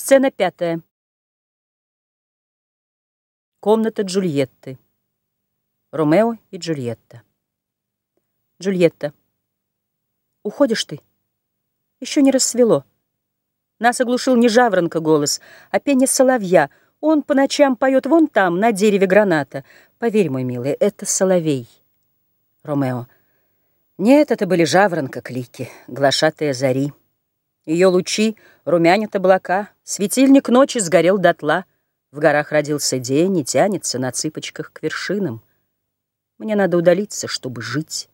Сцена пятая. Комната Джульетты. Ромео и Джульетта. Джульетта. Уходишь ты? Еще не рассвело. Нас оглушил не жаворонка голос, а пение соловья. Он по ночам поет вон там, на дереве граната. Поверь, мой милый, это соловей. Ромео. Нет, это были жаворонка клики, глашатые зари. Ее лучи румянят облака, Светильник ночи сгорел дотла, В горах родился день и тянется На цыпочках к вершинам. Мне надо удалиться, чтобы жить,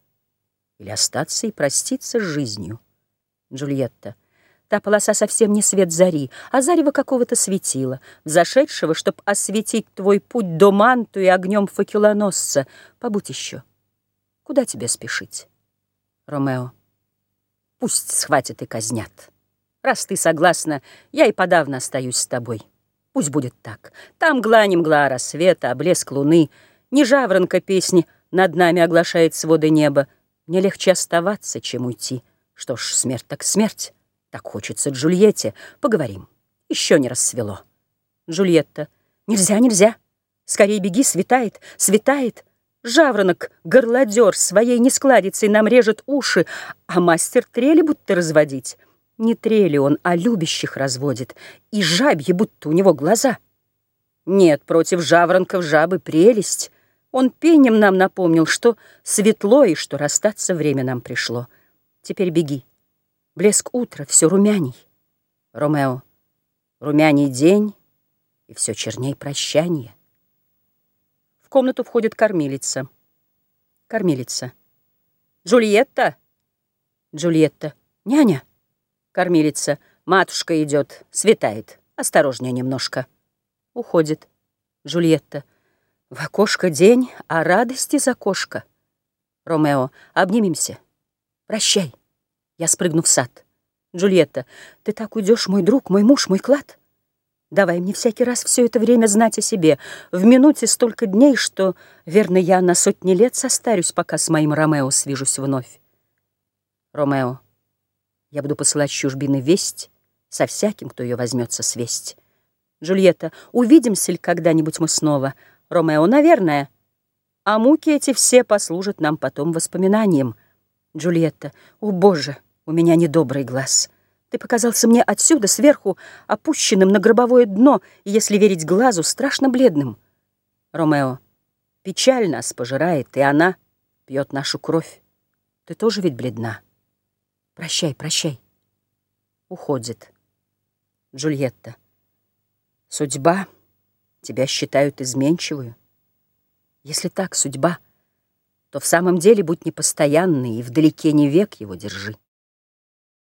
Или остаться и проститься с жизнью. Джульетта. Та полоса совсем не свет зари, А зарево какого-то светила, Взошедшего, чтоб осветить твой путь До манту и огнем факелоносца. Побудь еще. Куда тебе спешить? Ромео. Пусть схватят и казнят. Раз ты согласна, я и подавно остаюсь с тобой. Пусть будет так. Там гла не мгла рассвета, а блеск луны. Не жаворонка песни над нами оглашает своды неба. Мне легче оставаться, чем уйти. Что ж, смерть так смерть. Так хочется Джульетте. Поговорим. Еще не рассвело. Джульетта. Нельзя, нельзя. Скорей беги, светает, светает. Жаворонок, горлодер, своей нескладицей нам режет уши, а мастер трели будто разводить. Не трели он, а любящих разводит, и жабьи, будто у него глаза. Нет, против жаворонков жабы прелесть. Он пенем нам напомнил, что светло и что расстаться время нам пришло. Теперь беги. Блеск утра, все румяней. Ромео, румяней день, и все черней прощание. В комнату входит кормилица. Кормилица. Джульетта? Джульетта. Няня. Кормилица. Матушка идет, светает. Осторожнее немножко. Уходит. Джульетта. В окошко день, а радости за кошка. Ромео. Обнимемся. Прощай. Я спрыгну в сад. Джульетта. Ты так уйдешь, мой друг, мой муж, мой клад. Давай мне всякий раз все это время знать о себе. В минуте столько дней, что, верно, я на сотни лет состарюсь, пока с моим Ромео свяжусь вновь. Ромео. Я буду посылать чужбины весть со всяким, кто ее возьмется свесть. Джульетта, увидимся ли когда-нибудь мы снова? Ромео, наверное. А муки эти все послужат нам потом воспоминанием. Джульетта, о боже, у меня недобрый глаз. Ты показался мне отсюда, сверху, опущенным на гробовое дно, и, если верить глазу, страшно бледным. Ромео, печаль нас пожирает, и она пьет нашу кровь. Ты тоже ведь бледна. Прощай, прощай. Уходит. Джульетта. Судьба тебя считают изменчивую. Если так судьба, то в самом деле будь непостоянной и вдалеке не век его держи.